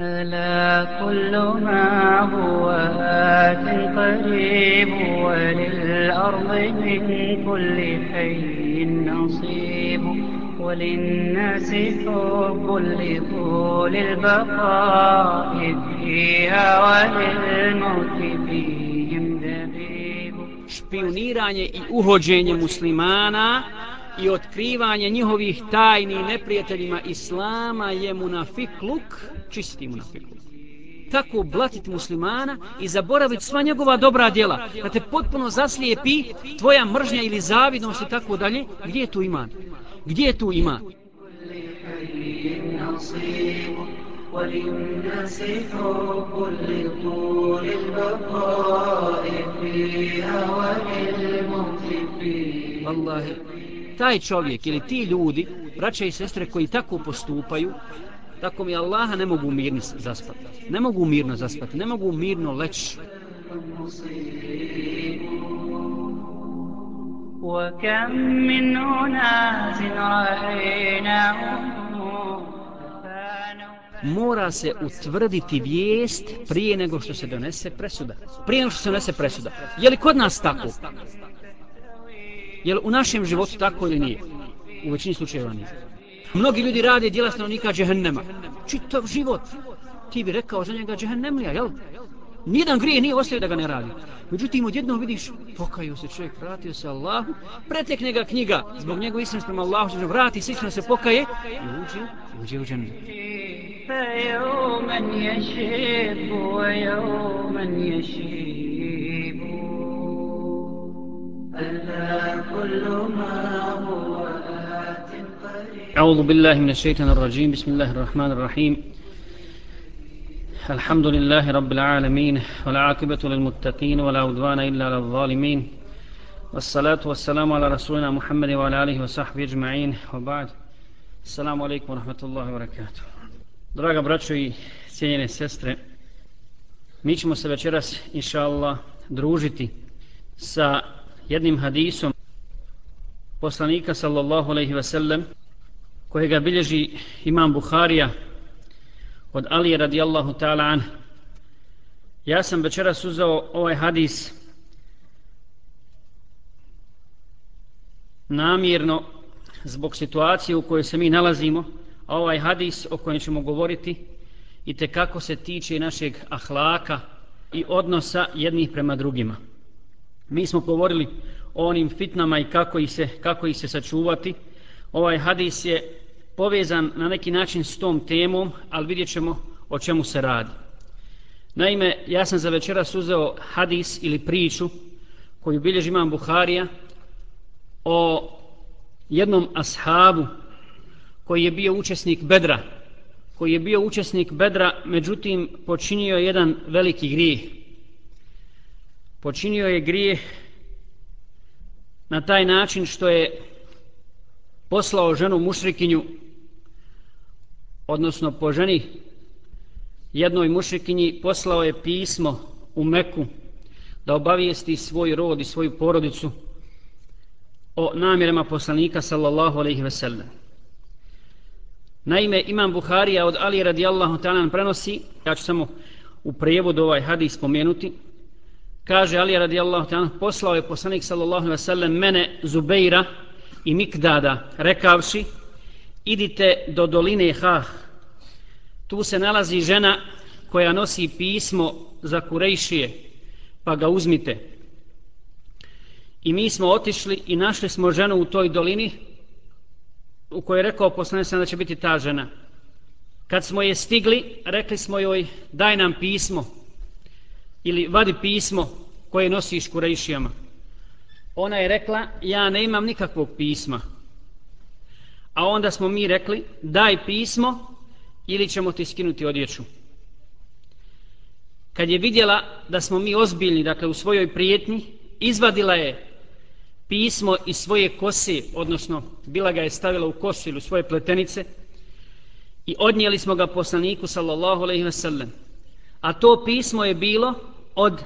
ألا كل ما هو آت قريب وللأرض من كل حي نصيب وللناس حب لطول البقاء فيها وللموت فيهم دبيب. Špioniranje i uhođenje muslimana i otkrivanje njihovih tajni neprijateljima islama je munafikluk, čisti munafikluk. Tako blatiti muslimana i zaboraviti sva njegova dobra djela, da te potpuno zaslijepi tvoja mržnja ili zavidnost i tako dalje, gdje je tu iman? Gdje je tu iman? وللناس حب لطول البقاء فيها وللموت فيها Wallahi, taj čovjek ili ti ljudi, braća i sestre koji tako postupaju, tako mi Allaha ne mogu mirno zaspati. Ne mogu mirno zaspati, ne mogu mirno leći. وكم من أناس رأيناهم Mora se utvrditi vijest prije nego što se donese presuda. Prije nego što se donese presuda. Je li kod nas tako? Je li u našem životu tako ili nije? U većini slučajeva nije. Mnogi ljudi rade djela stanovnika džehennema. Čitav život. Ti bi rekao za njega džehennemlija, jel? Nijedan grije nije ostavio da ga ne radi. Međutim, odjednom vidiš, pokaju se čovjek, vratio se Allahu, pretekne ga knjiga, zbog njegove iskrenosti prema Allahu, što vrati se, iskreno se pokaje i uđe, uđe u džennet. فيوما يشب ويوما يشيب أعوذ بالله من الشيطان الرجيم بسم الله الرحمن الرحيم الحمد لله رب العالمين والعاقبة للمتقين ولا عدوان إلا على الظالمين والصلاة والسلام على رسولنا محمد وعلى آله وصحبه أجمعين وبعد السلام عليكم ورحمة الله وبركاته Draga braćo i cijenjene sestre, mi ćemo se večeras, inša Allah, družiti sa jednim hadisom poslanika sallallahu alaihi ve sellem kojega bilježi imam Buharija od Ali radijallahu ta'ala an. Ja sam večeras uzao ovaj hadis namjerno zbog situacije u kojoj se mi nalazimo, a ovaj hadis o kojem ćemo govoriti i te kako se tiče našeg ahlaka i odnosa jednih prema drugima. Mi smo govorili o onim fitnama i kako ih se, kako ih se sačuvati. Ovaj hadis je povezan na neki način s tom temom, ali vidjet ćemo o čemu se radi. Naime, ja sam za večeras uzeo hadis ili priču koju bilježi imam Buharija o jednom ashabu koji je bio učesnik Bedra, koji je bio učesnik Bedra, međutim počinio jedan veliki grijeh. Počinio je grijeh na taj način što je poslao ženu mušrikinju, odnosno po ženi jednoj mušrikinji poslao je pismo u Meku da obavijesti svoj rod i svoju porodicu o namjerama poslanika sallallahu alaihi ve sellem. Naime, Imam Buharija od Ali radijallahu ta'ala prenosi, ja ću samo u prijevodu ovaj hadis spomenuti, kaže Ali radijallahu ta'ala, poslao je poslanik sallallahu alaihi sallam mene Zubeira i Mikdada, rekavši, idite do doline Hah, tu se nalazi žena koja nosi pismo za Kurejšije, pa ga uzmite. I mi smo otišli i našli smo ženu u toj dolini, u kojoj je rekao poslanik da će biti ta žena. Kad smo je stigli, rekli smo joj daj nam pismo ili vadi pismo koje nosiš kurejšijama. Ona je rekla ja ne imam nikakvog pisma. A onda smo mi rekli daj pismo ili ćemo ti skinuti odjeću. Kad je vidjela da smo mi ozbiljni, dakle u svojoj prijetnji, izvadila je pismo iz svoje kose, odnosno bila ga je stavila u kosu ili u svoje pletenice i odnijeli smo ga poslaniku sallallahu alaihi ve sellem. A to pismo je bilo od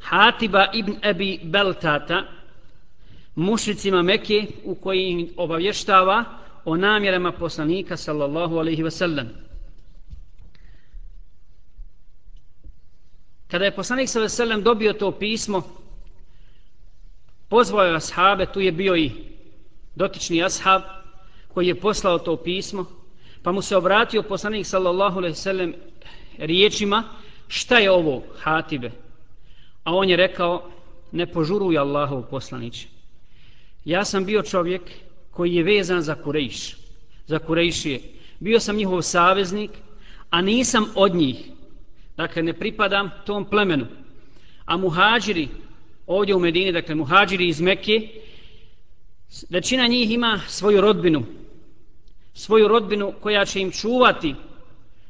Hatiba ibn Ebi Beltata, mušicima Mekke u koji obavještava o namjerama poslanika sallallahu alaihi ve sellem. Kada je poslanik sallallahu alaihi ve sellem dobio to pismo, pozvao je ashabe, tu je bio i dotični ashab koji je poslao to pismo, pa mu se obratio poslanik sallallahu alaihi sellem riječima šta je ovo hatibe? A on je rekao ne požuruj Allahov poslanić. Ja sam bio čovjek koji je vezan za Kurejš, za Kurejšije. Bio sam njihov saveznik, a nisam od njih. Dakle, ne pripadam tom plemenu. A muhađiri, ovdje u Medini, dakle, muhađiri iz Mekke, većina njih ima svoju rodbinu. Svoju rodbinu koja će im čuvati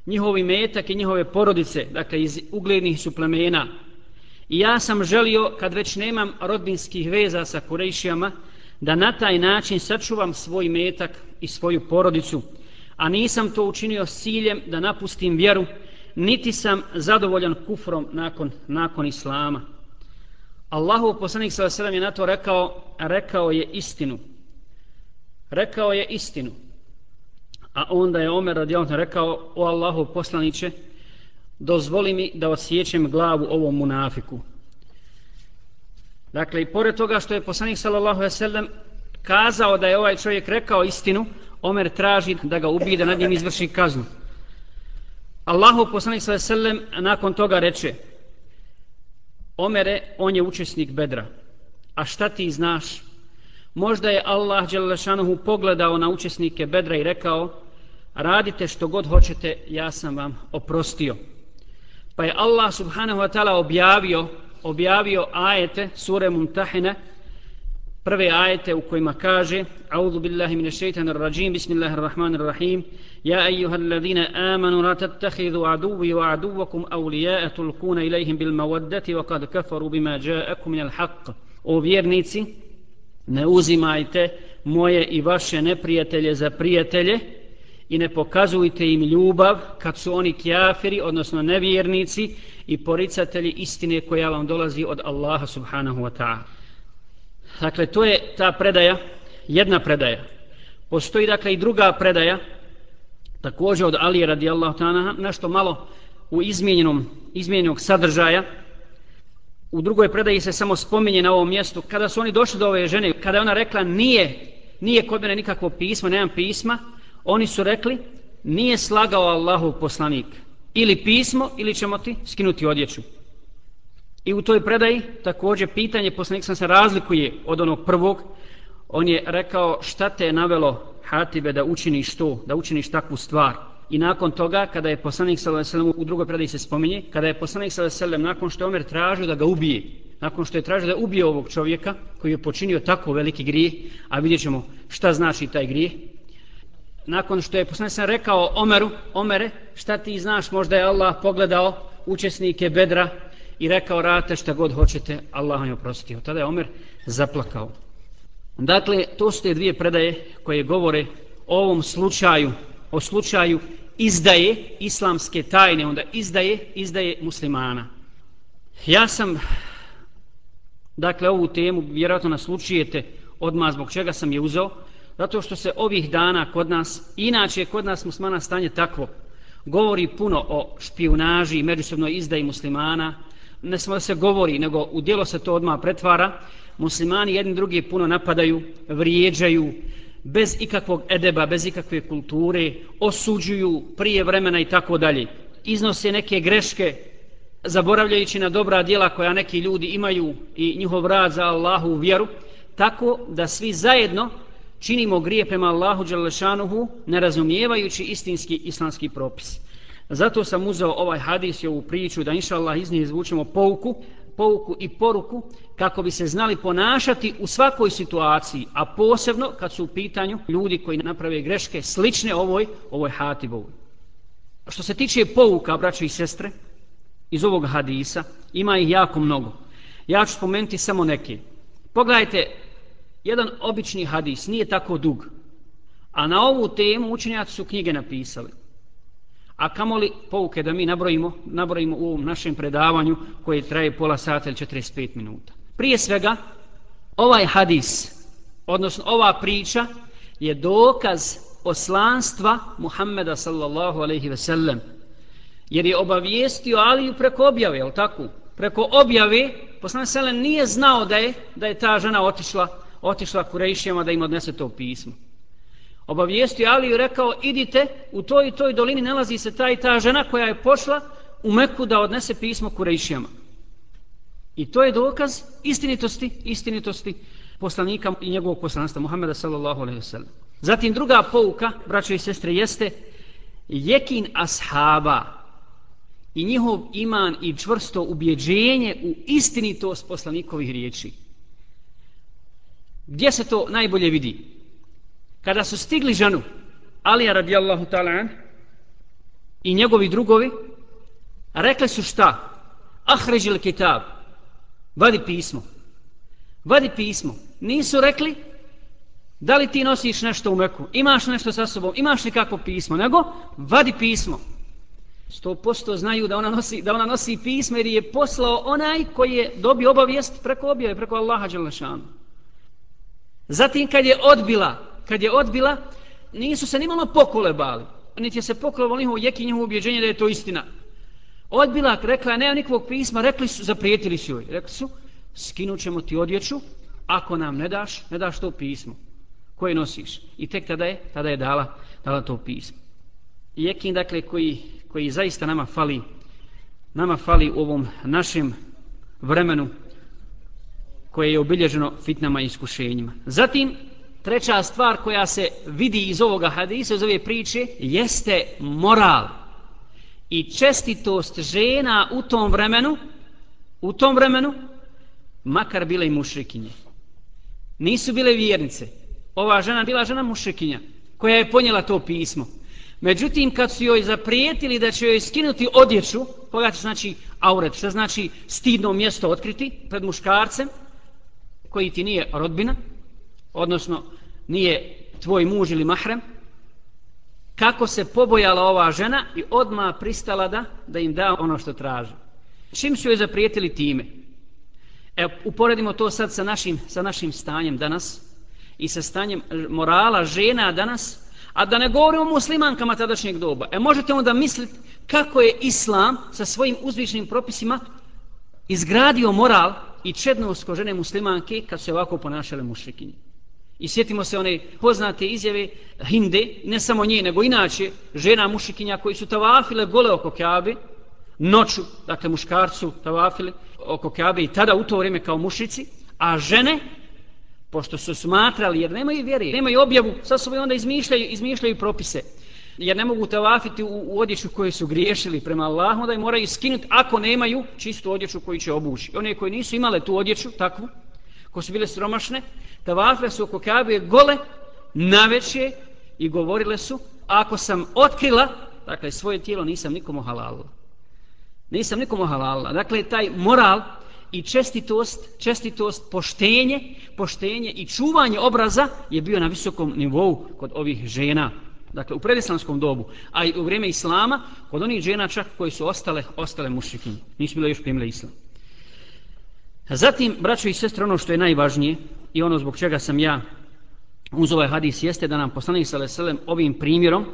njihovi metak i njihove porodice, dakle, iz uglednih su plemena. I ja sam želio, kad već nemam rodbinskih veza sa Kurejšijama, da na taj način sačuvam svoj metak i svoju porodicu, a nisam to učinio s ciljem da napustim vjeru, niti sam zadovoljan kufrom nakon, nakon Islama. Allahu poslanik s.a.v. je na to rekao, rekao je istinu. Rekao je istinu. A onda je Omer radijalno rekao, o Allahu poslaniće, dozvoli mi da osjećem glavu ovom munafiku. Dakle, i pored toga što je poslanik sallallahu alejhi ve sellem kazao da je ovaj čovjek rekao istinu, Omer traži da ga ubije, da nad njim izvrši kaznu. Allahu poslanik sallallahu alejhi ve sellem nakon toga reče: Omere, on je učesnik Bedra. A šta ti znaš? Možda je Allah dželle pogledao na učesnike Bedra i rekao: Radite što god hoćete, ja sam vam oprostio. Pa je Allah subhanahu wa ta'ala objavio objavio ajete sure Mumtahine, prve ajete u kojima kaže A'udhu billahi minash shaitanir rajim Bismillahirrahmanirrahim Ya ayyuhalladhina amanu la tattakhidhu aduwwi wa aduwwakum awliya'a tulquna ilayhim bil mawaddati wa qad kafaru bima ja'akum minal haqq O vjernici ne uzimajte moje i vaše neprijatelje za prijatelje i ne pokazujte im ljubav kad su oni kjafiri, odnosno nevjernici i poricatelji istine koja vam dolazi od Allaha subhanahu wa ta'ala. Dakle, to je ta predaja, jedna predaja. Postoji dakle i druga predaja, također od Ali radijallahu ta'ala, nešto malo u izmijenjenom, izmijenjenog sadržaja. U drugoj predaji se samo spominje na ovom mjestu, kada su oni došli do ove žene, kada je ona rekla nije, nije kod mene nikakvo pismo, nemam pisma, oni su rekli nije slagao Allahov poslanik. Ili pismo ili ćemo ti skinuti odjeću. I u toj predaji također pitanje poslanik sam se razlikuje od onog prvog. On je rekao šta te je navelo Hatibe da učiniš to da učiniš takvu stvar? I nakon toga kada je poslanik sallallahu u drugoj predaji se spominje kada je poslanik sallallahu nakon što je Omer tražio da ga ubije nakon što je tražio da ubije ovog čovjeka koji je počinio tako veliki grijeh a vidjet šta znači taj grijeh nakon što je poslanik rekao Omeru, Omere, šta ti znaš, možda je Allah pogledao učesnike Bedra i rekao rate šta god hoćete, Allah vam je oprostio. Tada je Omer zaplakao. Dakle, to su te dvije predaje koje govore o ovom slučaju, o slučaju izdaje islamske tajne, onda izdaje, izdaje muslimana. Ja sam, dakle, ovu temu vjerojatno naslučujete odmah zbog čega sam je uzeo, zato što se ovih dana kod nas, inače kod nas muslimana stanje takvo, govori puno o špionaži i međusobnoj izdaji muslimana, ne samo da se govori, nego u dijelo se to odmah pretvara, muslimani jedni drugi puno napadaju, vrijeđaju, bez ikakvog edeba, bez ikakve kulture, osuđuju prije vremena i tako dalje. Iznose neke greške, zaboravljajući na dobra djela koja neki ljudi imaju i njihov rad za Allahu vjeru, tako da svi zajedno činimo grije prema Allahu Đalešanuhu ne razumijevajući istinski islamski propis. Zato sam uzeo ovaj hadis i ovu priču da inša Allah iz njih izvučemo pouku, pouku i poruku kako bi se znali ponašati u svakoj situaciji, a posebno kad su u pitanju ljudi koji naprave greške slične ovoj, ovoj hatibovoj. Što se tiče pouka, braće i sestre, iz ovog hadisa, ima ih jako mnogo. Ja ću spomenuti samo neke. Pogledajte jedan obični hadis, nije tako dug. A na ovu temu učenjaci su knjige napisali. A kamoli pouke da mi nabrojimo, nabrojimo u ovom našem predavanju koje traje pola sata ili 45 minuta. Prije svega, ovaj hadis, odnosno ova priča, je dokaz poslanstva Muhammeda sallallahu alaihi ve sellem. Jer je obavijestio Aliju preko objave, je tako? Preko objave, poslanik Selem nije znao da je, da je ta žena otišla, otišla Kurejšijama da im odnese to pismo. Obavijestio Aliju i rekao, idite, u toj i toj dolini nalazi se ta i ta žena koja je pošla u Meku da odnese pismo Kurejšijama. I to je dokaz istinitosti, istinitosti poslanika i njegovog poslanstva Muhammeda sallallahu alejhi ve sellem. Zatim druga pouka, braćo i sestre, jeste jekin ashaba i njihov iman i čvrsto ubjeđenje u istinitost poslanikovih riječi. Gdje se to najbolje vidi? Kada su stigli ženu Alija radijallahu ta'ala i njegovi drugovi, rekli su šta? Ahređil kitab, vadi pismo. Vadi pismo. Nisu rekli da li ti nosiš nešto u Meku, imaš nešto sa sobom, imaš li kakvo pismo, nego vadi pismo. Sto posto znaju da ona, nosi, da ona nosi pismo jer je poslao onaj koji je dobio obavijest preko objave, preko Allaha Đelešanu. Zatim kad je odbila, kad je odbila, nisu se nimalo pokolebali, niti je se pokolebali njihovo jeki njihovo ubjeđenje da je to istina. Odbila, rekla je, nema nikog pisma, rekli su, zaprijetili su joj. Rekli su, skinut ćemo ti odjeću, ako nam ne daš, ne daš to pismo koje nosiš. I tek tada je, tada je dala, dala to pismo. I jekin, dakle, koji, koji zaista nama fali, nama fali u ovom našem vremenu koje je obilježeno fitnama i iskušenjima. Zatim, treća stvar koja se vidi iz ovoga hadisa, iz ove priče, jeste moral i čestitost žena u tom vremenu, u tom vremenu, makar bile i mušrikinje. Nisu bile vjernice. Ova žena bila žena mušrikinja koja je ponijela to pismo. Međutim, kad su joj zaprijetili da će joj skinuti odjeću, pogledajte znači auret, što znači stidno mjesto otkriti pred muškarcem, koji ti nije rodbina, odnosno nije tvoj muž ili mahrem, kako se pobojala ova žena i odma pristala da, da im da ono što traže. Čim su joj zaprijetili time? E, uporedimo to sad sa našim, sa našim stanjem danas i sa stanjem morala žena danas, a da ne govorimo o muslimankama tadašnjeg doba. E možete onda misliti kako je islam sa svojim uzvišenim propisima izgradio moral i čednost ko žene muslimanke kad se ovako ponašale mušrikinje. I sjetimo se one poznate izjave Hinde, ne samo nje, nego inače žena mušikinja koji su tavafile gole oko Kjabe, noću, dakle muškarcu tavafile oko Kjabe i tada u to vrijeme kao mušici, a žene, pošto su smatrali, jer nemaju vjere, nemaju objavu, sa su onda izmišljaju, izmišljaju propise, jer ne mogu tavafiti u, u odjeću koje su griješili prema Allahu, da je moraju skinuti ako nemaju čistu odjeću koju će obući. One koje nisu imale tu odjeću, takvu, ko su bile sromašne, tavafile su oko Kabe gole, naveće i govorile su, ako sam otkrila, dakle, svoje tijelo nisam nikomu halalila. Nisam nikomu halalila. Dakle, taj moral i čestitost, čestitost, poštenje, poštenje i čuvanje obraza je bio na visokom nivou kod ovih žena. Dakle, u predislamskom dobu, a i u vrijeme Islama, kod onih žena čak koji su ostale, ostale mušikinje. Nisu bile još primile Islam. Zatim, braćo i sestre, ono što je najvažnije i ono zbog čega sam ja uz ovaj hadis jeste da nam poslanik sallallahu alejhi ve sellem ovim primjerom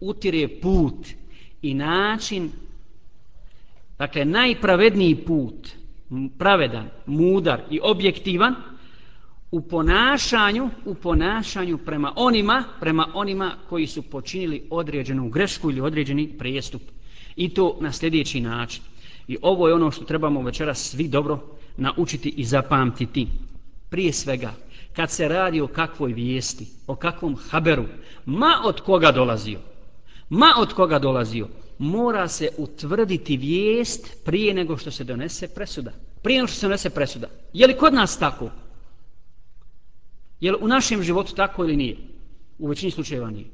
utire put i način dakle najpravedniji put pravedan, mudar i objektivan u ponašanju u ponašanju prema onima prema onima koji su počinili određenu grešku ili određeni prijestup. I to na sljedeći način. I ovo je ono što trebamo večeras svi dobro naučiti i zapamtiti. Prije svega kad se radi o kakvoj vijesti o kakvom haberu ma od koga dolazio ma od koga dolazio mora se utvrditi vijest prije nego što se donese presuda. Prije nego što se donese presuda. Je li kod nas tako? Je li u našem životu tako ili nije? U većini slučajeva nije.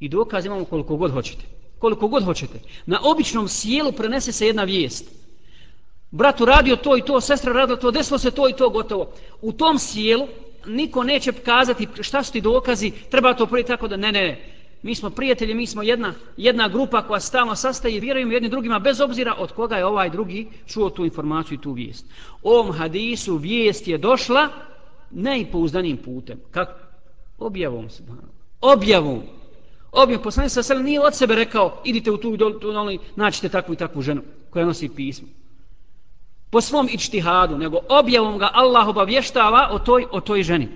I dokaz imamo koliko god hoćete. Koliko god hoćete. Na običnom sjelu prenese se jedna vijest. Bratu radio to i to, sestra radila to, desilo se to i to, gotovo. U tom sjelu niko neće kazati šta su ti dokazi, treba to prije tako da ne, ne, mi smo prijatelji, mi smo jedna, jedna grupa koja stalno sastaje i vjerujemo jedni drugima bez obzira od koga je ovaj drugi čuo tu informaciju i tu vijest. Ovom hadisu vijest je došla najpouzdanijim putem. Kako? Objavom se. Objavom. Obje poslanik sa selam nije od sebe rekao idite u tu i tu doli, naćite takvu i takvu ženu koja nosi pismo. Po svom ičtihadu, nego objavom ga Allah obavještava o toj, o toj ženi.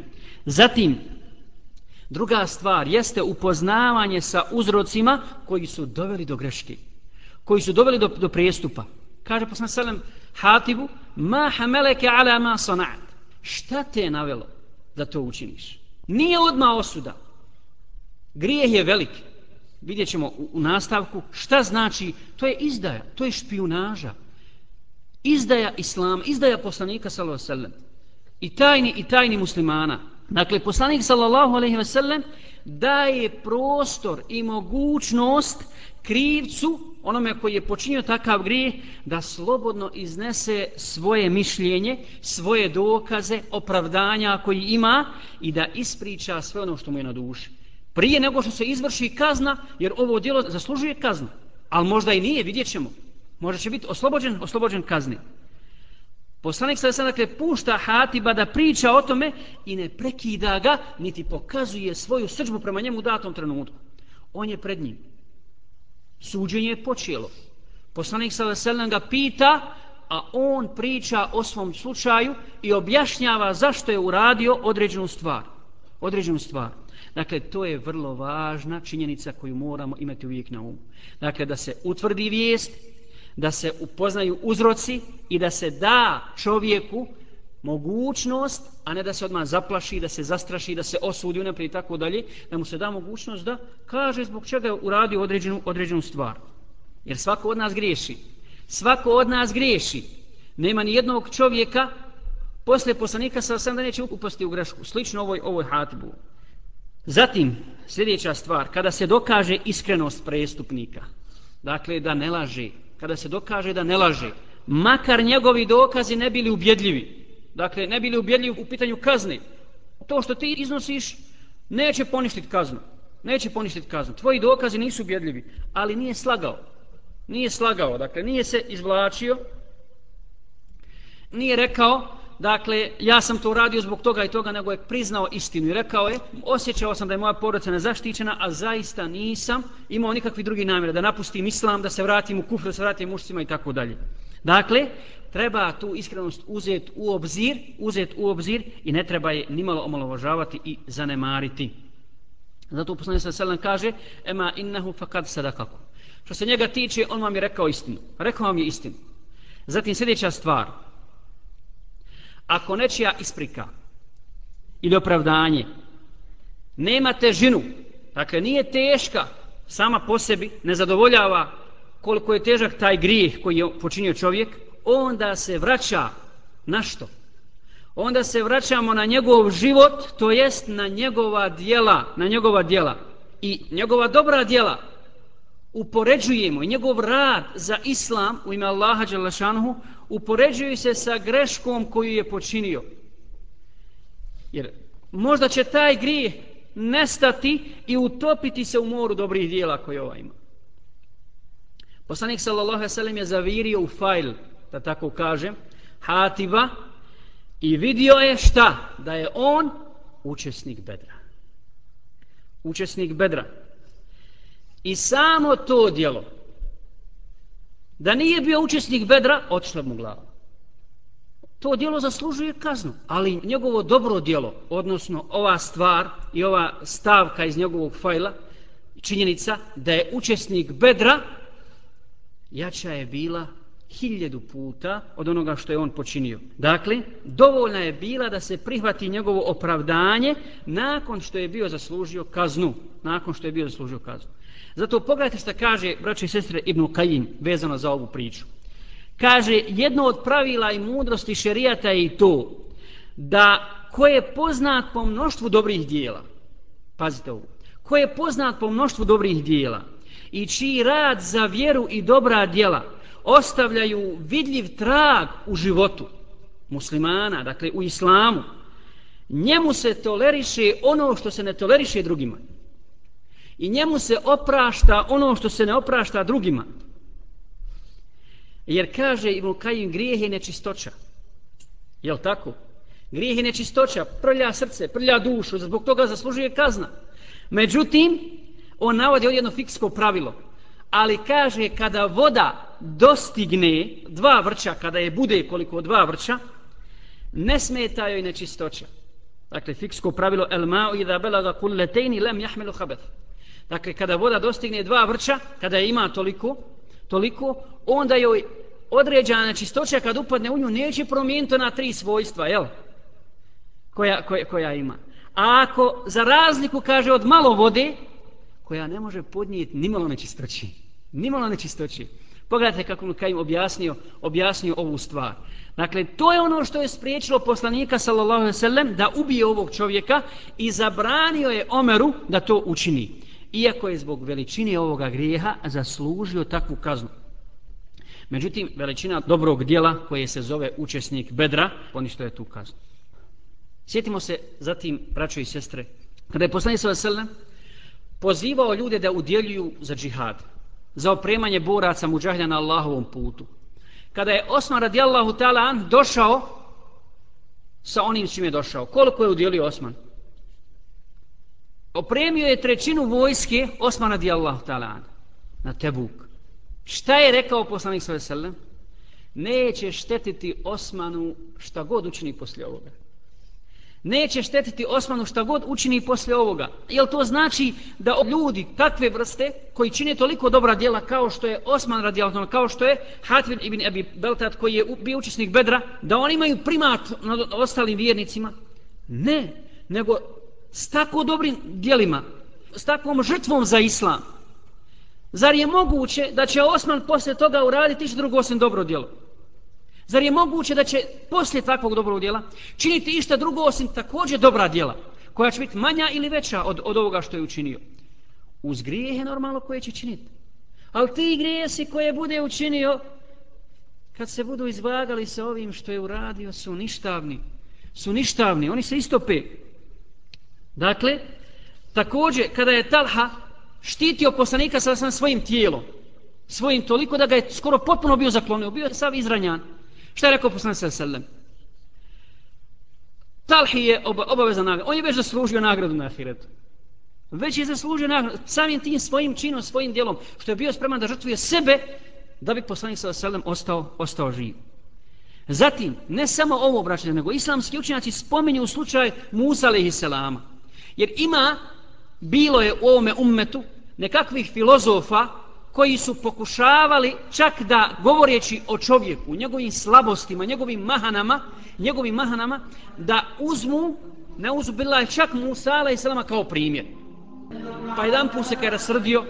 Zatim, druga stvar jeste upoznavanje sa uzrocima koji su doveli do greške. Koji su doveli do, do prijestupa. Kaže poslanik sa selam Hatibu, ma hameleke ala ma sanat. Šta te je navelo da to učiniš? Nije odma osuda. Grijeh je velik. Vidjet ćemo u, nastavku šta znači, to je izdaja, to je špijunaža. Izdaja islam, izdaja poslanika sallallahu alejhi ve sellem. I tajni i tajni muslimana. Dakle poslanik sallallahu alejhi ve sellem daje prostor i mogućnost krivcu, onome koji je počinio takav grijeh, da slobodno iznese svoje mišljenje, svoje dokaze, opravdanja koji ima i da ispriča sve ono što mu je na duši. Prije nego što se izvrši kazna, jer ovo djelo zaslužuje kaznu. Ali možda i nije, vidjet ćemo. Možda će biti oslobođen, oslobođen kazni. Poslanik sada sada dakle pušta Hatiba da priča o tome i ne prekida ga, niti pokazuje svoju srđbu prema njemu u datom trenutku. On je pred njim. Suđenje je počelo. Poslanik sada sada ga pita, a on priča o svom slučaju i objašnjava zašto je uradio određenu stvar. Određenu stvar. Dakle, to je vrlo važna činjenica koju moramo imati uvijek na umu. Dakle, da se utvrdi vijest, da se upoznaju uzroci i da se da čovjeku mogućnost, a ne da se odmah zaplaši, da se zastraši, da se osudi unaprijed i tako dalje, da mu se da mogućnost da kaže zbog čega je uradio određenu, određenu stvar. Jer svako od nas griješi. Svako od nas griješi. Nema ni jednog čovjeka posle poslanika sa osam da neće upasti u grešku. Slično ovoj, ovoj hatbu. Zatim, sljedeća stvar, kada se dokaže iskrenost prestupnika, dakle da ne laže, kada se dokaže da ne laže, makar njegovi dokazi ne bili ubjedljivi, dakle ne bili ubjedljivi u pitanju kazne, to što ti iznosiš neće poništiti kaznu, neće poništiti kaznu, tvoji dokazi nisu ubjedljivi, ali nije slagao, nije slagao, dakle nije se izvlačio, nije rekao, dakle, ja sam to uradio zbog toga i toga, nego je priznao istinu i rekao je, osjećao sam da je moja porodica nezaštićena, a zaista nisam imao nikakvi drugi namjere, da napustim islam, da se vratim u kufru, da se vratim mušcima i tako dalje. Dakle, treba tu iskrenost uzeti u obzir, uzeti u obzir i ne treba je nimalo omalovažavati i zanemariti. Zato poslanje sa selam kaže, ema innahu faqad sadakaku. Što se njega tiče, on vam je rekao istinu. Rekao vam je istinu. Zatim sljedeća stvar, ako nečija isprika ili opravdanje nema težinu, dakle nije teška sama po sebi, ne zadovoljava koliko je težak taj grijeh koji je počinio čovjek, onda se vraća na što? Onda se vraćamo na njegov život, to jest na njegova dijela, na njegova dijela i njegova dobra dijela upoređujemo i njegov rad za islam u ime Allaha Đalešanuhu upoređuju se sa greškom koju je počinio. Jer možda će taj grijeh nestati i utopiti se u moru dobrih dijela koje ova ima. Poslanik sallallahu alejhi ve sellem je zavirio u fajl, da tako kažem, Hatiba i vidio je šta? Da je on učesnik bedra. Učesnik bedra. I samo to djelo, da nije bio učesnik bedra, otišla mu glava. To djelo zaslužuje kaznu, ali njegovo dobro djelo, odnosno ova stvar i ova stavka iz njegovog fajla, činjenica da je učesnik bedra, jača je bila hiljedu puta od onoga što je on počinio. Dakle, dovoljna je bila da se prihvati njegovo opravdanje nakon što je bio zaslužio kaznu. Nakon što je bio zaslužio kaznu. Zato pogledajte što kaže braće i sestre Ibnu Kajim vezano za ovu priču. Kaže, jedno od pravila i mudrosti šerijata je i to da ko je poznat po mnoštvu dobrih dijela, pazite ovo, ko je poznat po mnoštvu dobrih dijela i čiji rad za vjeru i dobra dijela ostavljaju vidljiv trag u životu muslimana, dakle u islamu, njemu se toleriše ono što se ne toleriše drugima i njemu se oprašta ono što se ne oprašta drugima. Jer kaže Ibn Kajim grijeh je nečistoća. Jel tako? Grijeh je nečistoća, prlja srce, prlja dušu, zbog toga zaslužuje kazna. Međutim, On navodi ovdje jedno fiksko pravilo. Ali kaže kada voda dostigne dva vrća, kada je bude koliko dva vrća, ne smeta joj nečistoća. Dakle, fiksko pravilo el ma'u idha belaga kulletejni lem jahmelu habeth. Dakle, kada voda dostigne dva vrča, kada je ima toliko, toliko, onda joj određena čistoća kad upadne u nju neće promijeniti na tri svojstva, jel? Koja, koja, koja ima. A ako za razliku kaže od malo vode, koja ne može podnijeti ni malo nečistoći. Ni malo nečistoći. Pogledajte kako mu Kajim objasnio, objasnio ovu stvar. Dakle, to je ono što je spriječilo poslanika sallallahu alejhi ve sellem da ubije ovog čovjeka i zabranio je Omeru da to učini. Iako je zbog veličine ovoga grijeha zaslužio takvu kaznu. Međutim, veličina dobrog dijela koje se zove učesnik bedra, poništo je tu kaznu. Sjetimo se zatim, braćo i sestre, kada je poslanik sa alejhi pozivao ljude da udjeljuju za džihad, za opremanje boraca muđahida na Allahovom putu. Kada je Osman radijallahu ta'ala došao sa onim čim je došao, koliko je udjelio Osman? Opremio je trećinu vojske Osman radijallahu ta'ala na Tebuk. Šta je rekao poslanik sallallahu alejhi ve sellem? Neće štetiti Osmanu šta god učini poslije ovoga neće štetiti Osmanu šta god učini posle ovoga. Jel to znači da ljudi takve vrste koji čine toliko dobra djela kao što je Osman radijalno, kao što je Hatvin ibn Abi Beltat koji je bio učesnik Bedra, da oni imaju primat nad ostalim vjernicima? Ne, nego s tako dobrim djelima, s takvom žrtvom za islam. Zar je moguće da će Osman posle toga uraditi što drugo osim dobro djelo? Zar je moguće da će poslije takvog dobrog djela činiti išta drugo osim također dobra djela, koja će biti manja ili veća od, od ovoga što je učinio? Uz grijehe normalno koje će činiti. Ali ti grijesi koje bude učinio, kad se budu izvagali sa ovim što je uradio, su ništavni. Su ništavni, oni se istope. Dakle, također, kada je Talha štitio poslanika sa svojim tijelom, svojim toliko da ga je skoro potpuno bio zaklonio, bio je sav izranjan, Šta je rekao poslanik sa sellem? Talhi je oba, obavezan nagradu. On je već zaslužio nagradu na ahiretu. Već je zaslužio nagradu. Samim tim svojim činom, svojim dijelom, što je bio spreman da žrtvuje sebe, da bi poslanik sa sellem ostao, ostao živ. Zatim, ne samo ovo obraćanje, nego islamski učenjaci spominju u slučaj Musa a.s. Jer ima, bilo je u ovome ummetu, nekakvih filozofa koji su pokušavali čak da govoreći o čovjeku, njegovim slabostima, njegovim mahanama, njegovim mahanama, da uzmu, ne uzmu bila je čak Musa ala kao primjer. Pa jedan put se kaj rasrdio,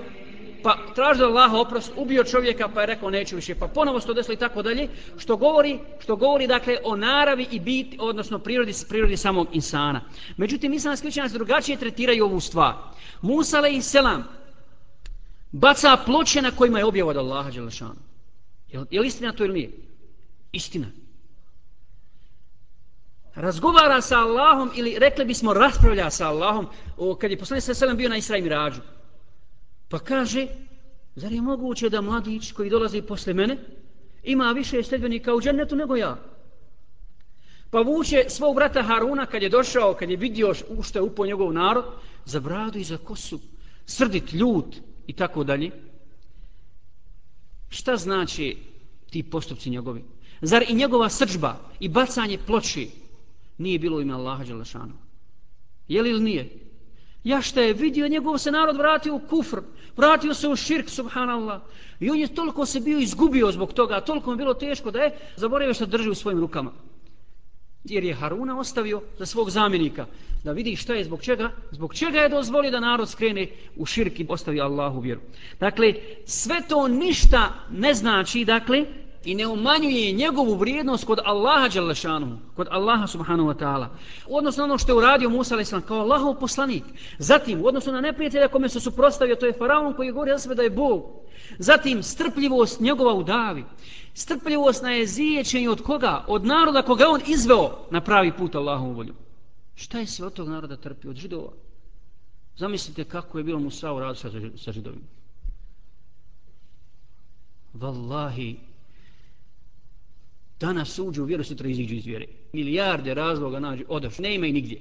pa tražio Allaha oprost, ubio čovjeka, pa je rekao neću više, pa ponovo se to desilo i tako dalje, što govori, što govori dakle o naravi i biti, odnosno prirodi, prirodi samog insana. Međutim, islamski učenjaci drugačije tretiraju ovu stvar. Musa i selam, baca ploče na kojima je objava od Allaha Đelešanu. Je, je li istina to ili nije? Istina. Razgovara sa Allahom ili rekli bismo raspravlja sa Allahom o, kad je poslanik sa selam bio na Isra i Mirađu. Pa kaže, zar je moguće da mladić koji dolazi posle mene ima više sljedbenika u džennetu nego ja? Pa vuče svog brata Haruna kad je došao, kad je vidio u što je upao njegov narod, za bradu i za kosu, srdit, ljut, i tako dalje. Šta znači ti postupci njegovi? Zar i njegova srđba i bacanje ploči nije bilo ime Allaha Đelešanu? Je li ili nije? Ja šta je vidio, njegov se narod vratio u kufr, vratio se u širk, subhanallah. I on je toliko se bio izgubio zbog toga, toliko mu bilo teško da je zaboravio što drži u svojim rukama jer je Haruna ostavio za svog zamjenika da vidi šta je zbog čega zbog čega je dozvolio da narod skrene u širk i ostavi Allahu vjeru dakle sve to ništa ne znači dakle i ne umanjuje njegovu vrijednost kod Allaha Đalešanu, kod Allaha Subhanahu Wa Ta'ala. Odnosno ono što je uradio Musa A.S. kao Allahov poslanik. Zatim, u odnosu na neprijatelja kome se suprostavio, to je Faraon koji govori za sebe da je Bog. Zatim, strpljivost njegova u davi. Strpljivost na jezijećenju od koga? Od naroda koga on izveo na pravi put Allahovu volju. Šta je sve od tog naroda trpio? Od židova. Zamislite kako je bilo Musa u radu sa, sa židovima. Wallahi, danas uđu u vjeru, sutra iziđu iz vjere. Milijarde razloga nađu, odaš, ne ima i nigdje.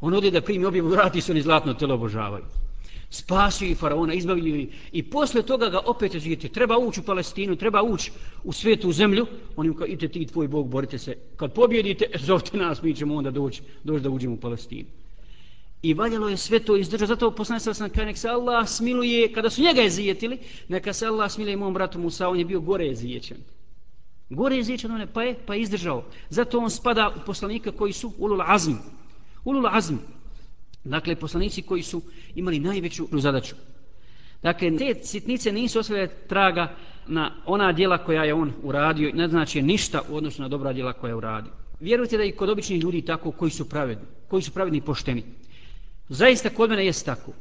On ode da primi objavu, vrati se, oni zlatno telo obožavaju. Spasio i faraona, izbavio i, i posle toga ga opet zvijete. Treba ući u Palestinu, treba ući u svetu u zemlju. On im kao, idite ti tvoj Bog, borite se. Kad pobjedite, zovite nas, mi ćemo onda doći, doći da uđemo u Palestinu. I valjalo je sve to izdržati. Zato poslani sa sam nek se Allah smiluje, kada su njega je neka se Allah smiluje mom bratu Musa, on je bio gore je. Gore je zijećen, one, pa je, pa je izdržao. Zato on spada u poslanika koji su ulul azm. Ulul azm. Dakle, poslanici koji su imali najveću zadaću. Dakle, te sitnice nisu ostavljale traga na ona djela koja je on uradio, ne znači ništa u odnosu na dobra djela koja je uradio. Vjerujte da i kod običnih ljudi tako koji su pravedni, koji su pravedni i pošteni. Zaista kod mene jest tako.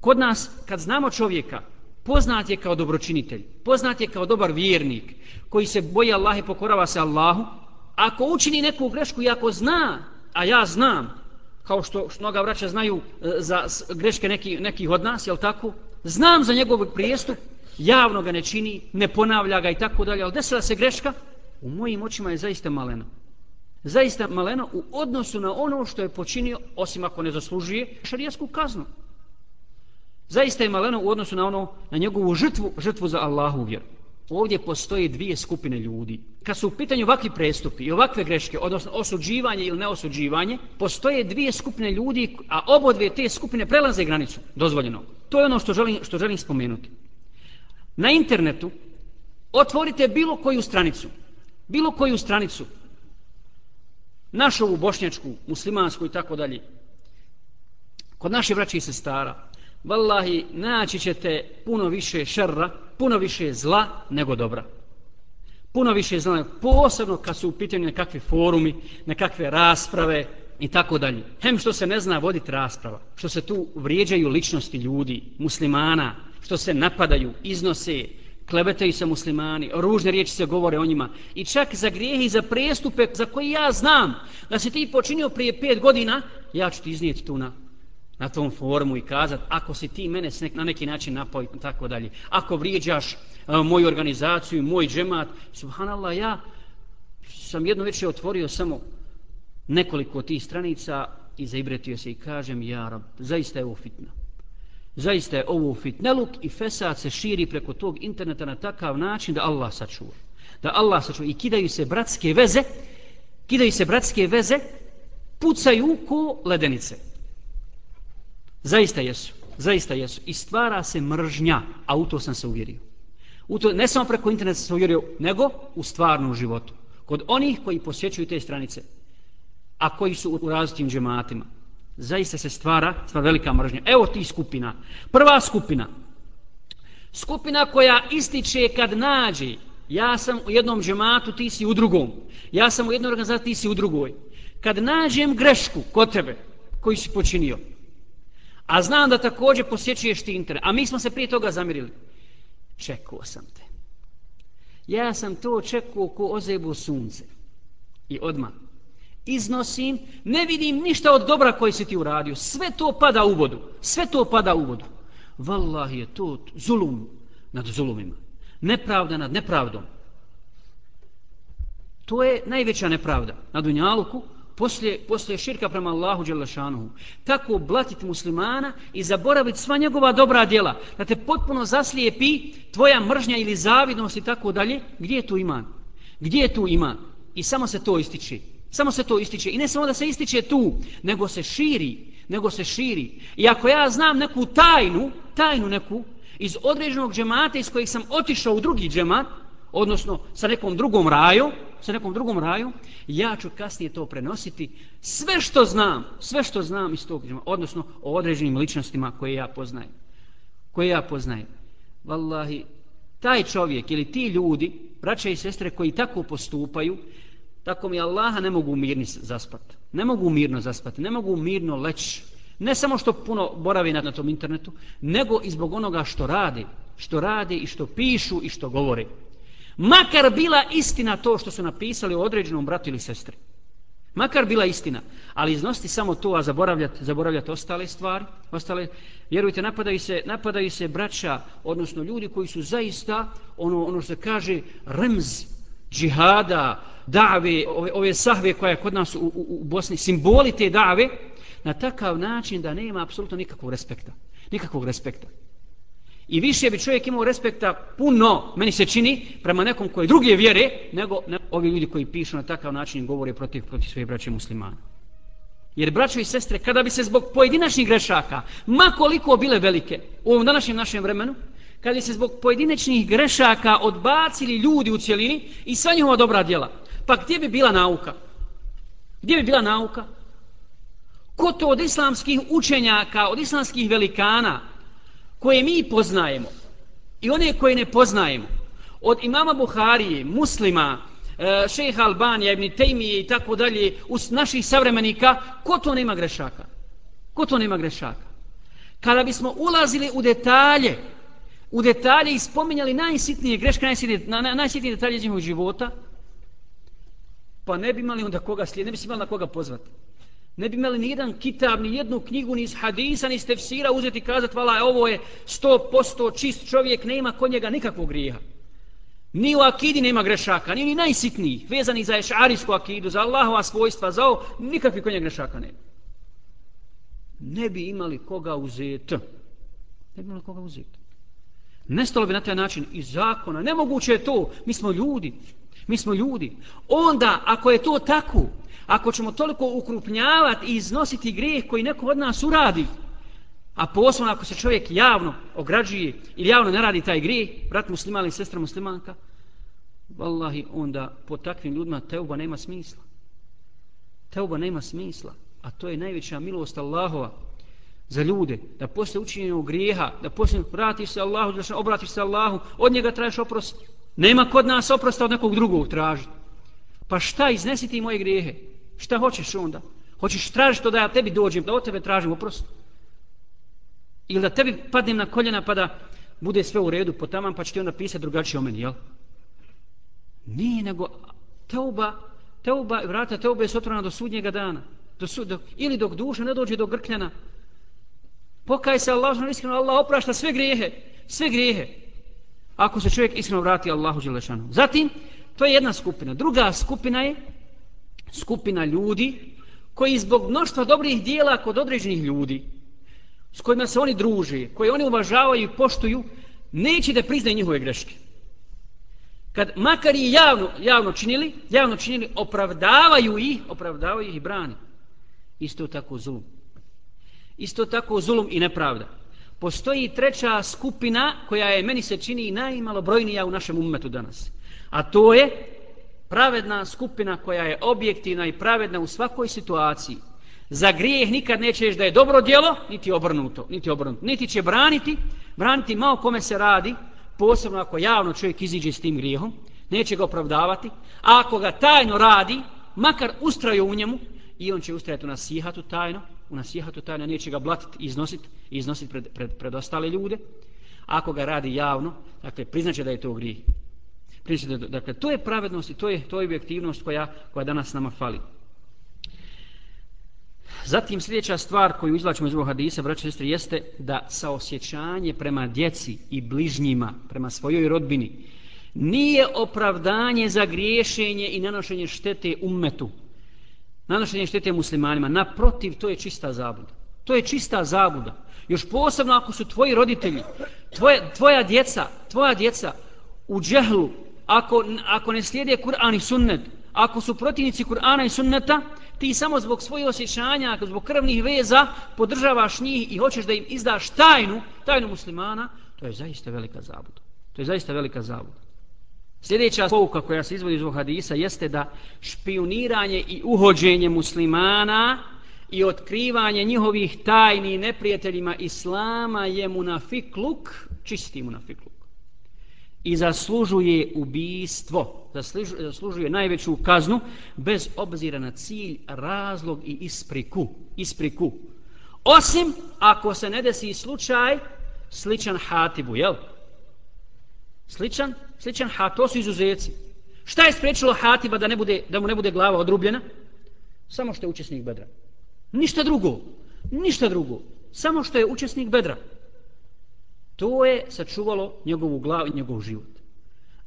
Kod nas, kad znamo čovjeka, poznat je kao dobročinitelj, poznat je kao dobar vjernik, koji se boji Allah i pokorava se Allahu, ako učini neku grešku i ako zna, a ja znam, kao što, što mnoga vraća znaju e, za greške neki, nekih od nas, jel tako? Znam za njegov prijestup, javno ga ne čini, ne ponavlja ga i tako dalje, ali desila se greška, u mojim očima je zaista maleno zaista maleno u odnosu na ono što je počinio, osim ako ne zaslužuje šarijasku kaznu. Zaista je maleno u odnosu na ono, na njegovu žrtvu, žrtvu za Allahu vjeru. Ovdje postoje dvije skupine ljudi. Kad su u pitanju ovakvi prestupi i ovakve greške, odnosno osuđivanje ili neosuđivanje, postoje dvije skupine ljudi, a obodve te skupine prelaze granicu dozvoljeno. To je ono što želim, što želim spomenuti. Na internetu otvorite bilo koju stranicu, bilo koju stranicu našovu bošnjačku, muslimansku i tako dalje, kod naše vraće i sestara, vallahi, naći ćete puno više šerra, puno više zla nego dobra. Puno više zla, posebno kad su u pitanju nekakvi forumi, nekakve rasprave i tako dalje. Hem što se ne zna voditi rasprava, što se tu vrijeđaju ličnosti ljudi, muslimana, što se napadaju, iznose, klevetaju se muslimani, ružne riječi se govore o njima. I čak za grijehe i za prestupe za koje ja znam da se ti počinio prije pet godina, ja ću ti iznijeti tu na, na tom forumu i kazati ako si ti mene na neki način napao i tako dalje. Ako vrijeđaš uh, moju organizaciju, moj džemat, subhanallah, ja sam jedno večer otvorio samo nekoliko tih stranica i zaibretio se i kažem, ja rab, zaista je ovo fitna. Zaista je ovo fitneluk i fesad se širi preko tog interneta na takav način da Allah sačuva. Da Allah sačuva i kidaju se bratske veze, kidaju se bratske veze, pucaju ko ledenice. Zaista jesu, zaista jesu. I stvara se mržnja, a u to sam se uvjerio. U to, ne samo preko interneta sam se uvjerio, nego u stvarnom životu. Kod onih koji posjećuju te stranice, a koji su u različitim džematima zaista se stvara, stvara velika mržnja. Evo ti skupina. Prva skupina. Skupina koja ističe kad nađe ja sam u jednom džematu, ti si u drugom. Ja sam u jednoj organizaciji, ti si u drugoj. Kad nađem grešku kod tebe koji si počinio, a znam da također posjećuješ ti internet, a mi smo se prije toga zamirili, čekao sam te. Ja sam to čekao ko ozebu sunce. I odmah iznosim, ne vidim ništa od dobra koji si ti uradio. Sve to pada u vodu. Sve to pada u vodu. Wallahi je to zulum nad zulumima. Nepravda nad nepravdom. To je najveća nepravda na Dunjaluku poslije, poslije širka prema Allahu Đelešanuhu. Tako blatiti muslimana i zaboraviti sva njegova dobra djela. Da te potpuno zaslijepi tvoja mržnja ili zavidnost i tako dalje. Gdje je tu iman? Gdje je tu iman? I samo se to ističe. Samo se to ističe. I ne samo da se ističe tu, nego se širi. Nego se širi. I ako ja znam neku tajnu, tajnu neku, iz određenog džemata iz kojih sam otišao u drugi džemat, odnosno sa nekom drugom raju, sa nekom drugom raju, ja ću kasnije to prenositi sve što znam, sve što znam iz tog džema, odnosno o određenim ličnostima koje ja poznajem. Koje ja poznajem. Wallahi, taj čovjek ili ti ljudi, braće i sestre koji tako postupaju, tako mi Allaha ne mogu mirni zaspati. Ne mogu mirno zaspati, ne mogu mirno leći. Ne samo što puno boravi na, na tom internetu, nego i zbog onoga što radi. Što radi i što pišu i što govori. Makar bila istina to što su napisali o određenom bratu ili sestri. Makar bila istina. Ali iznositi samo to, a zaboravljati zaboravljati ostale stvari. Ostale, vjerujte, napadaju se, napadaju se braća, odnosno ljudi koji su zaista, ono, ono što se kaže, remz džihada, dave, ove, ove sahve koja je kod nas u, u, u Bosni, simboli te dave, na takav način da nema apsolutno nikakvog respekta. Nikakvog respekta. I više bi čovjek imao respekta puno, meni se čini, prema nekom koji druge vjere, nego ne, ovi ljudi koji pišu na takav način i govore protiv, protiv svoje braće muslimana. Jer braćo i sestre, kada bi se zbog pojedinačnih grešaka, makoliko bile velike u ovom današnjem našem vremenu, kada bi se zbog pojedinačnih grešaka odbacili ljudi u cijelini i sva njihova dobra djela, pa gdje bi bila nauka? Gdje bi bila nauka? Ko to od islamskih učenjaka, od islamskih velikana, koje mi poznajemo i one koje ne poznajemo, od imama Buharije, muslima, e, šeha Albanija, ibn Tejmije i tako dalje, uz naših savremenika, ko to nema grešaka? Ko to nema grešaka? Kada bismo ulazili u detalje, u detalje i spominjali najsitnije greške, najsitnije, na, na, najsitnije detalje njihovog života, pa ne bi imali onda koga slijed, ne bi se imali na koga pozvati. Ne bi imali ni jedan kitab, ni jednu knjigu, ni iz hadisa, ni iz tefsira uzeti i kazati, vala, ovo je sto posto čist čovjek, nema kod njega nikakvog grija. Ni u akidi nema grešaka, ni ni najsitniji, vezani za ešarijsku akidu, za Allahova svojstva, za ovo, nikakvi kod njega grešaka nema. Ne bi imali koga uzeti. Ne bi imali koga uzeti. Nestalo bi na taj način i zakona. Nemoguće je to. Mi smo ljudi. Mi smo ljudi. Onda, ako je to tako, ako ćemo toliko ukrupnjavati i iznositi grijeh koji neko od nas uradi, a posebno ako se čovjek javno ograđuje ili javno ne radi taj grijeh, brat musliman ili sestra muslimanka, vallahi, onda po takvim ljudima teuba nema smisla. Teuba nema smisla. A to je najveća milost Allahova za ljude, da posle učinjenog grijeha, da posle vratiš se Allahu, da obratiš se Allahu, od njega tražiš oprost. Nema kod nas oprosta od nekog drugog tražiti. Pa šta, iznesi ti moje grijehe? Šta hoćeš onda? Hoćeš tražiti to da ja tebi dođem, da od tebe tražim oprost? Ili da tebi padnem na koljena pa da bude sve u redu po tamam pa će ti onda pisati drugačije o meni, jel? Nije, nego teuba, teuba, vrata teuba je sotrana do sudnjega dana. Do su, do, ili dok duša ne dođe do grkljana. Pokaj se Allah, iskreno, Allah oprašta sve grijehe, sve grijehe. Ako se čovjek iskreno vrati Allahu Đelešanu. Zatim, to je jedna skupina. Druga skupina je skupina ljudi koji zbog mnoštva dobrih dijela kod određenih ljudi s kojima se oni druže, koje oni uvažavaju i poštuju, neće da priznaju njihove greške. Kad makar i javno, javno činili, javno činili, opravdavaju ih, opravdavaju ih i brani. Isto tako zulum. Isto tako zulum i nepravda. Postoji treća skupina koja je, meni se čini, najmalobrojnija u našem ummetu danas. A to je pravedna skupina koja je objektivna i pravedna u svakoj situaciji. Za grijeh nikad nećeš da je dobro djelo, niti obrnuto, niti obrnuto. Niti će braniti, braniti malo kome se radi, posebno ako javno čovjek iziđe s tim grijehom, neće ga opravdavati, a ako ga tajno radi, makar ustraju u njemu, i on će ustrajati na sihatu tajno, u nasihatu tajna neće ga blatiti i iznositi, iznositi pred, pred, pred ostale ljude, ako ga radi javno, dakle, priznaće da je to grijeh. Priznaće da, dakle, to je pravednost i to je, to je objektivnost koja, koja danas nama fali. Zatim sljedeća stvar koju izlačimo iz ovog hadisa, braće sestre, jeste da saosjećanje prema djeci i bližnjima, prema svojoj rodbini, nije opravdanje za griješenje i nanošenje štete ummetu, nanošenje štete muslimanima. Naprotiv, to je čista zabuda. To je čista zabuda. Još posebno ako su tvoji roditelji, tvoje, tvoja djeca, tvoja djeca u džehlu, ako, ako ne slijede Kur'an i sunnet, ako su protivnici Kur'ana i sunneta, ti samo zbog svojih osjećanja, zbog krvnih veza, podržavaš njih i hoćeš da im izdaš tajnu, tajnu muslimana, to je zaista velika zabuda. To je zaista velika zabuda. Sljedeća pouka koja se izvodi iz ovog hadisa jeste da špioniranje i uhođenje muslimana i otkrivanje njihovih tajni neprijateljima Islama je munafikluk, čisti munafikluk. I zaslužuje ubijstvo, zaslužuje najveću kaznu bez obzira na cilj, razlog i ispriku. ispriku. Osim ako se ne desi slučaj sličan hatibu, jel? Sličan sličan ha, to su izuzeci. Šta je spriječilo Hatiba da, ne bude, da mu ne bude glava odrubljena? Samo što je učesnik bedra. Ništa drugo. Ništa drugo. Samo što je učesnik bedra. To je sačuvalo njegovu glavu i njegov život.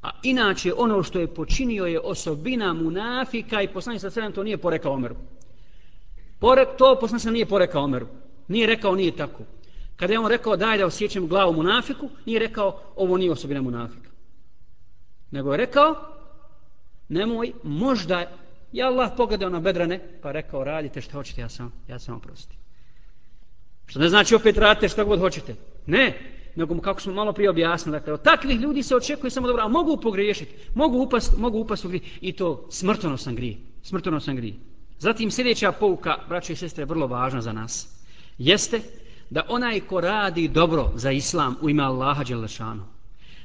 A inače ono što je počinio je osobina munafika i poslanik sa sredem to nije porekao Omeru. Porek, to poslanik sa nije porekao Omeru. Nije rekao nije tako. Kada je on rekao daj da osjećam glavu munafiku, nije rekao ovo nije osobina munafika. Nego je rekao nemoj, možda je Allah pogledao na bedrane pa rekao radite što hoćete, ja sam, ja sam oprosti. Što ne znači opet radite što god hoćete. Ne, nego kako smo malo prije objasnili, dakle, od takvih ljudi se očekuje samo dobro, a mogu pogriješiti, mogu upast, mogu upast u grije, i to smrtonosan grije, smrtonosan grije. Zatim sljedeća pouka, braće i sestre, vrlo važna za nas, jeste da onaj ko radi dobro za islam u ime Allaha Đelešanu,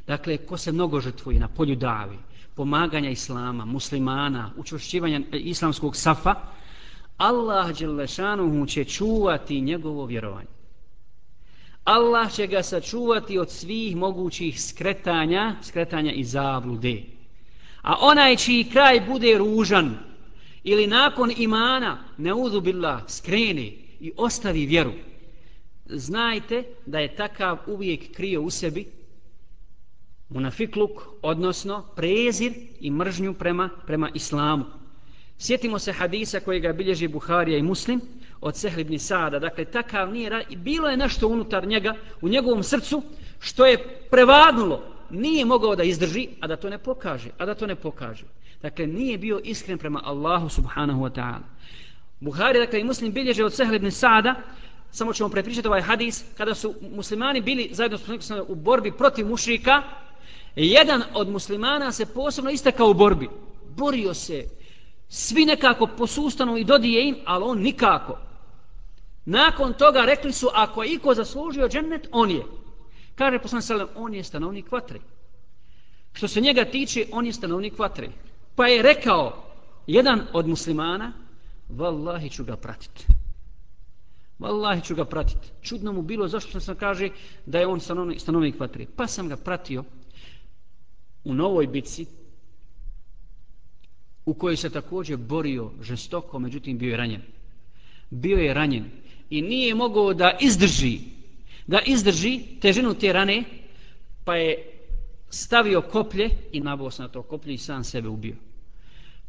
dakle, ko se mnogo žrtvuje na polju davi, pomaganja islama, muslimana, učvršćivanja e, islamskog safa, Allah Đelešanuhu će čuvati njegovo vjerovanje. Allah će ga sačuvati od svih mogućih skretanja, skretanja i zablude. A onaj čiji kraj bude ružan ili nakon imana ne udubila skrene i ostavi vjeru, znajte da je takav uvijek krio u sebi munafikluk, odnosno prezir i mržnju prema, prema islamu. Sjetimo se hadisa koji ga bilježi Buharija i Muslim, od Sehl ibn Sada. Dakle, takav nije, bilo je nešto unutar njega, u njegovom srcu, što je prevadnulo. Nije mogao da izdrži, a da to ne pokaže. A da to ne pokaže. Dakle, nije bio iskren prema Allahu subhanahu wa ta'ala. Buhari, dakle, i muslim bilježe od Sehl ibn Sada, samo ćemo prepričati ovaj hadis, kada su muslimani bili zajedno s u borbi protiv mušrika, jedan od muslimana se posebno istakao u borbi. Borio se, svi nekako posustanu i dodije im, ali on nikako. Nakon toga rekli su, ako je iko zaslužio džennet, on je. Kaže poslan Selem, on je stanovnik vatre. Što se njega tiče, on je stanovnik vatre. Pa je rekao jedan od muslimana, vallahi ću ga pratiti. Wallahi ću ga pratiti. Čudno mu bilo zašto sam kaže da je on stanovnik, stanovnik vatre. Pa sam ga pratio u novoj bitci u kojoj se također borio žestoko, međutim bio je ranjen. Bio je ranjen i nije mogao da izdrži da izdrži težinu te rane pa je stavio koplje i nabao se na to koplje i sam sebe ubio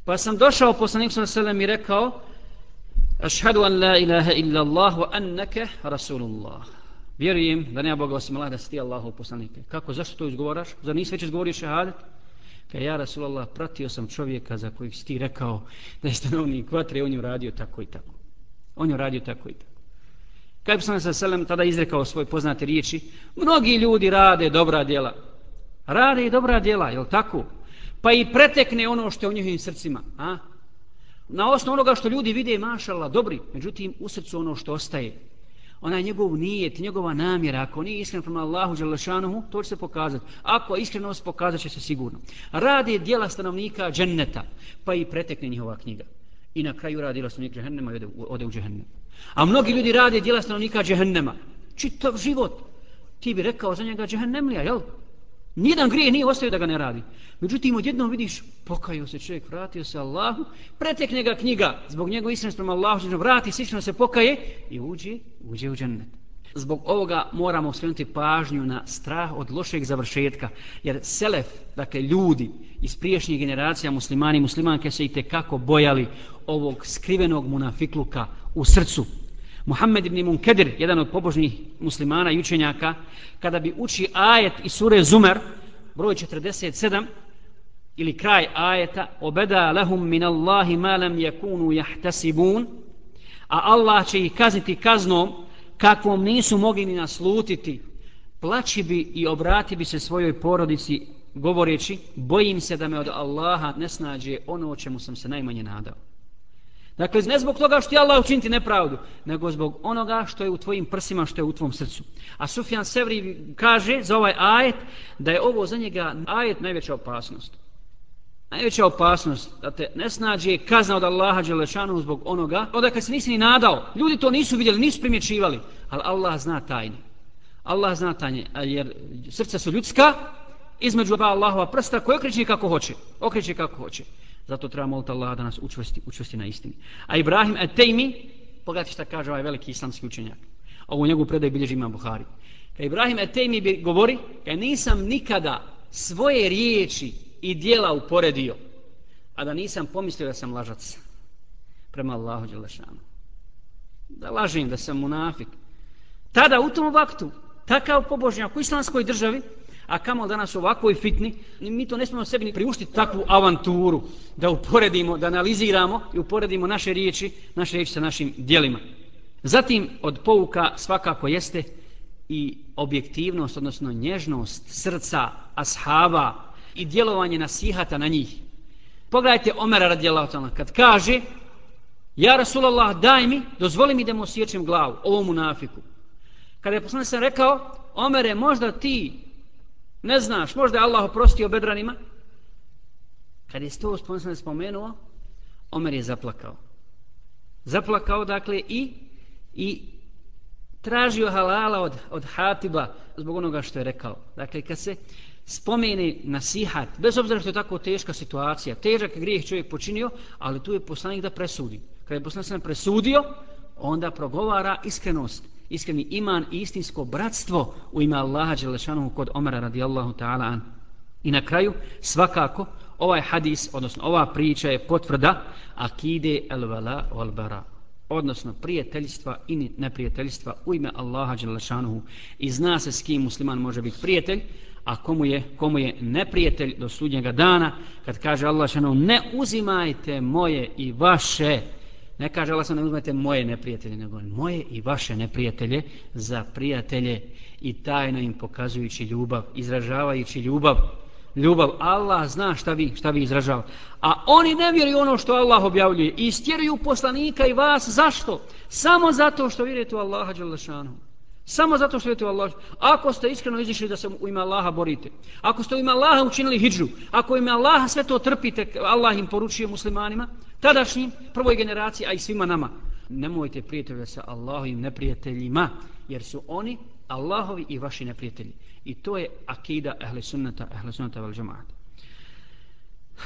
pa sam došao poslanik sa selem i rekao ašhadu an la ilaha illa Allah wa annaka rasulullah vjerujem da nema Boga osim Allah da si ti Allahov poslanik kako, zašto to izgovaraš? zar nisi već izgovorio šehadet? Kaj ja Rasulallah pratio sam čovjeka za kojeg si ti rekao da je stanovnik vatre on je uradio tako i tako on je uradio tako i tako Kaj bi sam sa selem tada izrekao svoje poznate riječi? Mnogi ljudi rade dobra djela. Rade i dobra djela, je tako? Pa i pretekne ono što je u njihovim srcima. A? Na osnovu onoga što ljudi vide, mašala, dobri. Međutim, u srcu ono što ostaje onaj njegov nijet, njegova namjera. Ako nije iskren prema Allahu Đalešanuhu, to će se pokazati. Ako iskrenost pokazat će se sigurno. Rade djela stanovnika dženneta, pa i pretekne njihova knjiga. I na kraju radi dijela stanovnika džehennema i ode, ode u džehennem. A mnogi ljudi rade djela stanovnika džehennema. Čitav život. Ti bi rekao za njega džehennemlija, jel? Nijedan grije nije ostavio da ga ne radi. Međutim, odjednom vidiš, pokajao se čovjek, vratio se Allahu, pretekne ga knjiga, zbog njegove iskrenosti prema Allahu, vrati se, se pokaje i uđe, uđe u džennet. Zbog ovoga moramo skrenuti pažnju na strah od lošeg završetka, jer selef, dakle ljudi iz priješnjih generacija muslimani i muslimanke se i kako bojali ovog skrivenog munafikluka u srcu. Muhammed ibn Munkedir, jedan od pobožnih muslimana i učenjaka, kada bi uči ajet iz sure Zumer, broj 47, ili kraj ajeta, obeda lahum min Allahi ma lam yakunu jahtasibun, a Allah će ih kazniti kaznom kakvom nisu mogli ni naslutiti, plaći bi i obrati bi se svojoj porodici govoreći, bojim se da me od Allaha ne snađe ono o čemu sam se najmanje nadao. Dakle, ne zbog toga što je Allah učiniti nepravdu, nego zbog onoga što je u tvojim prsima, što je u tvom srcu. A Sufjan Sevri kaže za ovaj ajet da je ovo za njega ajet najveća opasnost. Najveća opasnost da te ne snađe kazna od Allaha Đelešanu zbog onoga, odakle se nisi ni nadao. Ljudi to nisu vidjeli, nisu primjećivali, ali Allah zna tajne. Allah zna tajne, jer srca su ljudska, između dva Allahova prsta koje okreće kako hoće. Okreće kako hoće. Zato treba moliti Allah da nas učvrsti, učvrsti na istini. A Ibrahim et pogledajte šta kaže ovaj veliki islamski učenjak. Ovo njegovu njegu predaj bilježi imam Buhari. Kad Ibrahim et govori, kad nisam nikada svoje riječi i dijela uporedio, a da nisam pomislio da sam lažac prema Allahu Đelešanu. Da lažim, da sam munafik, Tada u tom vaktu, takav pobožnjak u islamskoj državi, a kamo danas u ovakvoj fitni, mi to ne smemo sebi ni priuštiti takvu avanturu, da uporedimo, da analiziramo i uporedimo naše riječi, naše riječi sa našim dijelima. Zatim, od pouka svakako jeste i objektivnost, odnosno nježnost srca ashaba i djelovanje nasihata na njih. Pogledajte Omera radijallahu ta'ala, kad kaže Ja Rasulallah, daj mi, dozvoli mi da mu osjećam glavu, ovom munafiku. Kada je poslanik sam rekao, Omere, možda ti ne znaš, možda je Allah oprostio bedranima. Kada je to poslanik spomenuo, Omer je zaplakao. Zaplakao, dakle, i, i tražio halala od, od Hatiba zbog onoga što je rekao. Dakle, kad se spomene nasihat, bez obzira što je tako teška situacija, težak grijeh čovjek počinio, ali tu je poslanik da presudi. Kada je poslanik presudio, onda progovara iskrenost, iskreni iman i istinsko bratstvo u ime Allaha Đelešanohu kod Omara radijallahu ta'ala an. I na kraju, svakako, ovaj hadis, odnosno ova priča je potvrda akide el-vala wal-bara odnosno prijateljstva i neprijateljstva u ime Allaha Đelešanuhu i zna se s kim musliman može biti prijatelj, a komu je, komu je neprijatelj do sudnjega dana, kad kaže Allah Đelešanuhu ne uzimajte moje i vaše, ne kaže Allah ne uzmete moje neprijatelje, nego moje i vaše neprijatelje za prijatelje i tajno im pokazujući ljubav, izražavajući ljubav, ljubav Allah zna šta vi šta vi izražava. A oni ne vjeruju ono što Allah objavljuje i istjeruju poslanika i vas. Zašto? Samo zato što vjerujete u Allaha dželle samo zato što vjerujete u Allaha. Ako ste iskreno izišli da se u ime Allaha borite ako ste u ime Allaha učinili hidžu ako u ime Allaha sve to trpite Allah im poručuje muslimanima tadašnjim prvoj generaciji a i svima nama. Nemojte prijateljati sa Allahovim neprijateljima jer su oni Allahovi i vaši neprijatelji. I to je akida ehli sunnata, ehli sunnata vel džamaata.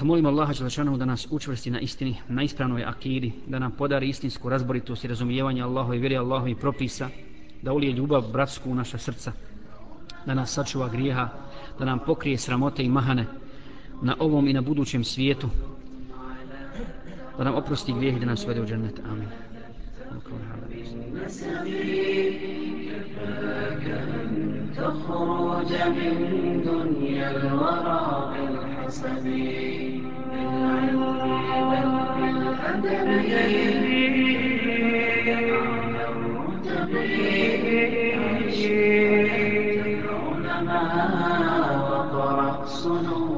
Molim Allaha Đelešanohu da nas učvrsti na istini, na ispravnoj akidi, da nam podari istinsku razboritost i razumijevanje Allahove vjeri Allahove propisa, da ulije ljubav bratsku u naša srca, da nas sačuva grijeha, da nam pokrije sramote i mahane na ovom i na budućem svijetu, ولم أبرز تجليه اهدنا سبيل وجنة آمين كفاك أن تخرج من دنيا الورى بالحسب بالعلم والأدب أعلى الرتب عيش علماء صنوع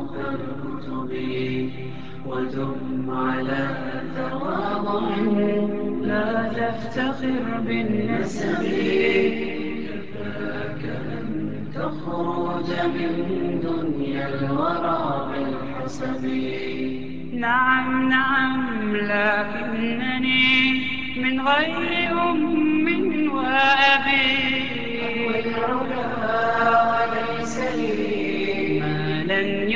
ودم على تواضع لا تفتخر بالنسب. تخرج من دنيا الورى بالحسب. نعم نعم لكنني من غير أم وأبي وليس لي ما لن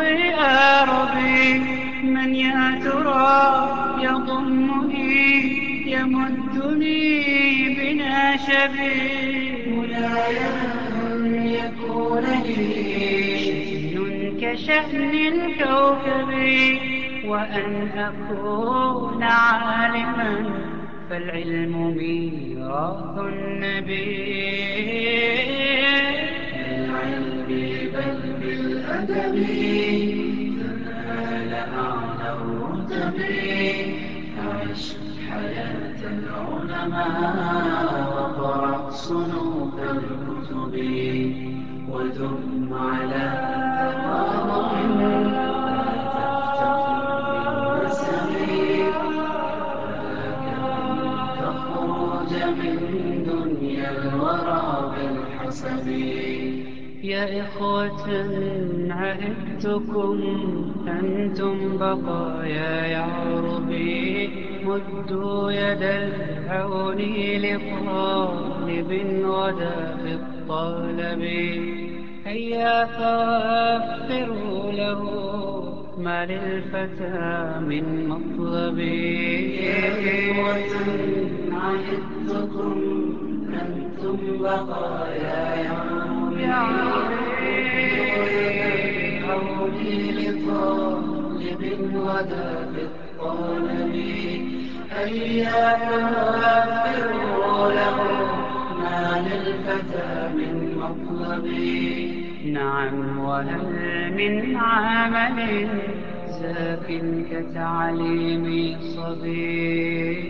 أربي من يا ترى يضمني يمدني بناشبي مولاي يكون لي شأن كشأن الكوكب وأن أكون عالما. فالعلم ميراث النبي. بالعلم بل بالأدب تنال أعلى الرتب عش حياة العلماء وقرأ صنوف الكتب ودم على تواضع تخرج من دنيا الورى بالحسب يا إخوة عهدتكم أنتم بقايا يعربي مدوا يد العون لطالب غدا في الطلب. هيا فوفروا له ما للفتى من مطلب. عهدتكم أنتم بقايا يا هيا ما أتى من مطلب نعم وهل من عمل زاك كتعليم صبي